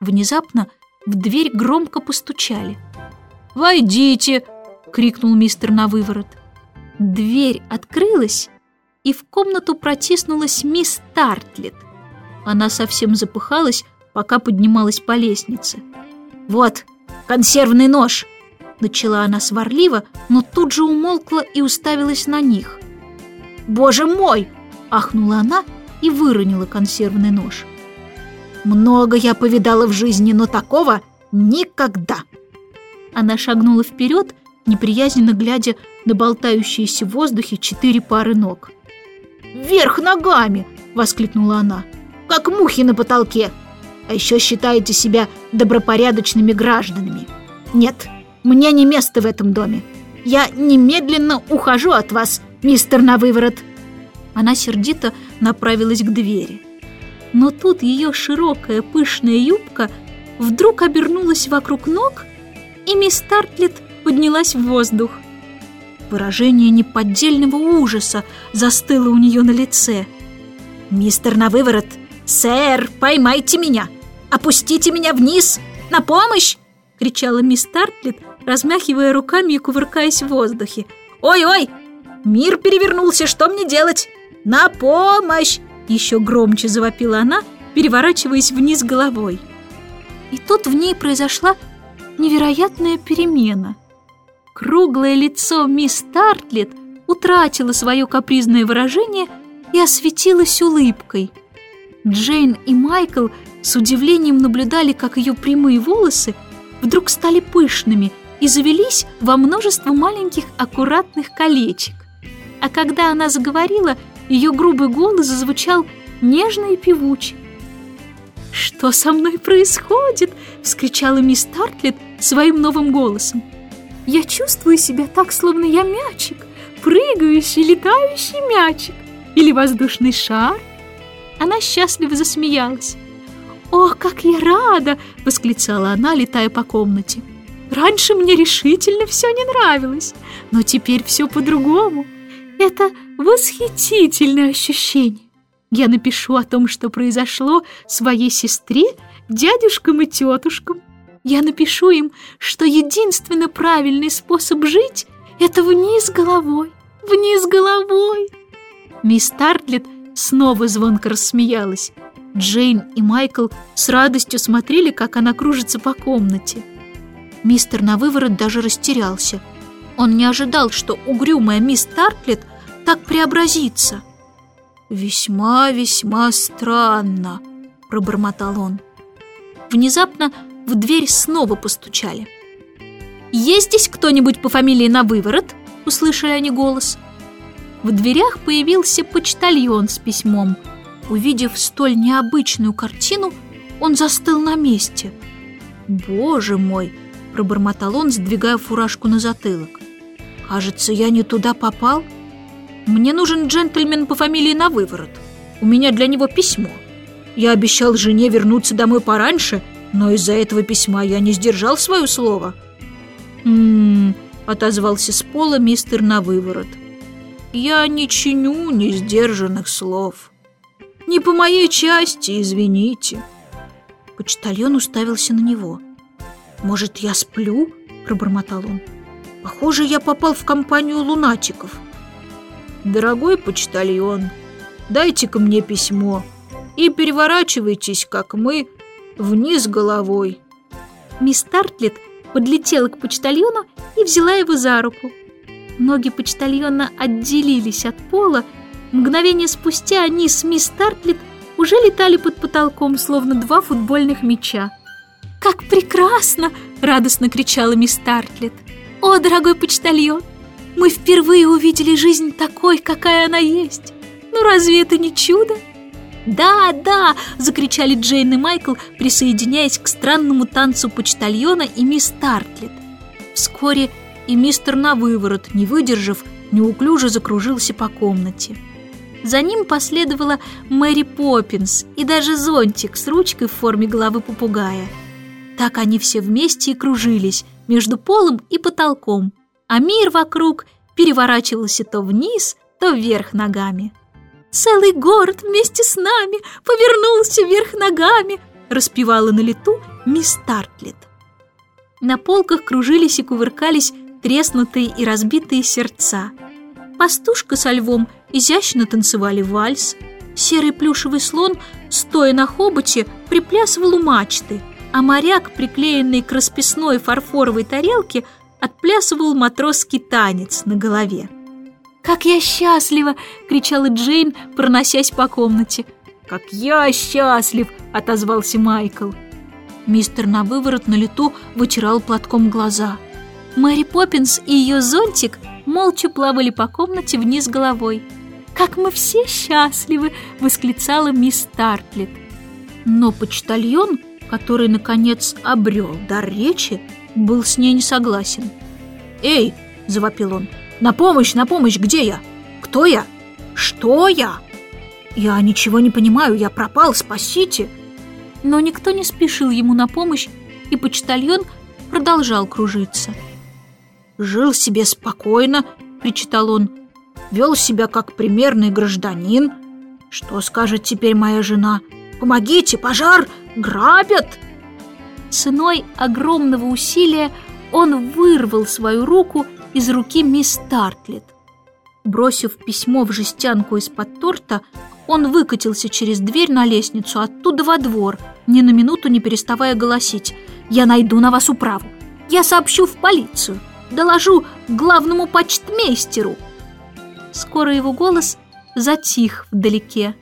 Внезапно в дверь громко постучали. «Войдите!» — крикнул мистер на выворот. Дверь открылась, и в комнату протиснулась мисс Тартлет. Она совсем запыхалась, пока поднималась по лестнице. «Вот, консервный нож!» Начала она сварливо, но тут же умолкла и уставилась на них. «Боже мой!» – ахнула она и выронила консервный нож. «Много я повидала в жизни, но такого никогда!» Она шагнула вперед, неприязненно глядя на болтающиеся в воздухе четыре пары ног. «Вверх ногами!» – воскликнула она. «Как мухи на потолке! А еще считаете себя добропорядочными гражданами! Нет, мне не место в этом доме! Я немедленно ухожу от вас, мистер на выворот!» Она сердито направилась к двери. Но тут ее широкая пышная юбка вдруг обернулась вокруг ног, и мисс Тартлет поднялась в воздух. Выражение неподдельного ужаса застыло у нее на лице. «Мистер на выворот! Сэр, поймайте меня! Опустите меня вниз! На помощь!» — кричала мисс Тартлет, размахивая руками и кувыркаясь в воздухе. «Ой-ой! Мир перевернулся, что мне делать? На помощь!» Еще громче завопила она, переворачиваясь вниз головой. И тут в ней произошла невероятная перемена — Круглое лицо мисс Тартлет утратило свое капризное выражение и осветилось улыбкой. Джейн и Майкл с удивлением наблюдали, как ее прямые волосы вдруг стали пышными и завелись во множество маленьких аккуратных колечек. А когда она заговорила, ее грубый голос зазвучал нежно и певуче. «Что со мной происходит?» — вскричала мисс Тартлет своим новым голосом. Я чувствую себя так, словно я мячик, прыгающий, летающий мячик или воздушный шар. Она счастливо засмеялась. «О, как я рада!» — восклицала она, летая по комнате. «Раньше мне решительно все не нравилось, но теперь все по-другому. Это восхитительное ощущение. Я напишу о том, что произошло своей сестре, дядюшкам и тетушкам, я напишу им, что единственно правильный способ жить — это вниз головой, вниз головой. Мисс Тартлет снова звонко рассмеялась. Джейн и Майкл с радостью смотрели, как она кружится по комнате. Мистер на выворот даже растерялся. Он не ожидал, что угрюмая мисс Тартлет так преобразится. «Весьма-весьма странно», — пробормотал он. Внезапно в дверь снова постучали. «Есть здесь кто-нибудь по фамилии на выворот?» — услышали они голос. В дверях появился почтальон с письмом. Увидев столь необычную картину, он застыл на месте. «Боже мой!» — пробормотал он, сдвигая фуражку на затылок. «Кажется, я не туда попал. Мне нужен джентльмен по фамилии на выворот. У меня для него письмо. Я обещал жене вернуться домой пораньше — но из-за этого письма я не сдержал свое слово. «М-м-м», отозвался с пола мистер на выворот. «Я не чиню несдержанных слов. Не по моей части, извините». Почтальон уставился на него. «Может, я сплю?» – пробормотал он. «Похоже, я попал в компанию лунатиков». «Дорогой почтальон, дайте-ка мне письмо и переворачивайтесь, как мы, вниз головой. Мисс Тартлет подлетела к почтальону и взяла его за руку. Ноги почтальона отделились от пола. Мгновение спустя они с мисс Тартлет уже летали под потолком, словно два футбольных мяча. «Как прекрасно!» — радостно кричала мисс Тартлет. «О, дорогой почтальон, мы впервые увидели жизнь такой, какая она есть. Ну разве это не чудо?» «Да, да!» – закричали Джейн и Майкл, присоединяясь к странному танцу почтальона и мисс Тартлет. Вскоре и мистер на выворот, не выдержав, неуклюже закружился по комнате. За ним последовала Мэри Поппинс и даже зонтик с ручкой в форме головы попугая. Так они все вместе и кружились между полом и потолком, а мир вокруг переворачивался то вниз, то вверх ногами. Целый город вместе с нами повернулся вверх ногами, распевала на лету мисс Тартлет. На полках кружились и кувыркались треснутые и разбитые сердца. Пастушка со львом изящно танцевали вальс. Серый плюшевый слон, стоя на хоботе, приплясывал у мачты, а моряк, приклеенный к расписной фарфоровой тарелке, отплясывал матросский танец на голове. «Как я счастлива!» — кричала Джейн, проносясь по комнате. «Как я счастлив!» — отозвался Майкл. Мистер на выворот на лету вытирал платком глаза. Мэри Поппинс и ее зонтик молча плавали по комнате вниз головой. «Как мы все счастливы!» — восклицала мисс Тартлет. Но почтальон, который, наконец, обрел дар речи, был с ней не согласен. «Эй!» — завопил он. «На помощь, на помощь! Где я? Кто я? Что я? Я ничего не понимаю, я пропал, спасите!» Но никто не спешил ему на помощь, и почтальон продолжал кружиться. «Жил себе спокойно», — причитал он, «вел себя как примерный гражданин. Что скажет теперь моя жена? Помогите, пожар! Грабят!» Ценой огромного усилия он вырвал свою руку из руки мисс Тартлет. Бросив письмо в жестянку из-под торта, он выкатился через дверь на лестницу, оттуда во двор, ни на минуту не переставая голосить. «Я найду на вас управу! Я сообщу в полицию! Доложу главному почтмейстеру!» Скоро его голос затих вдалеке.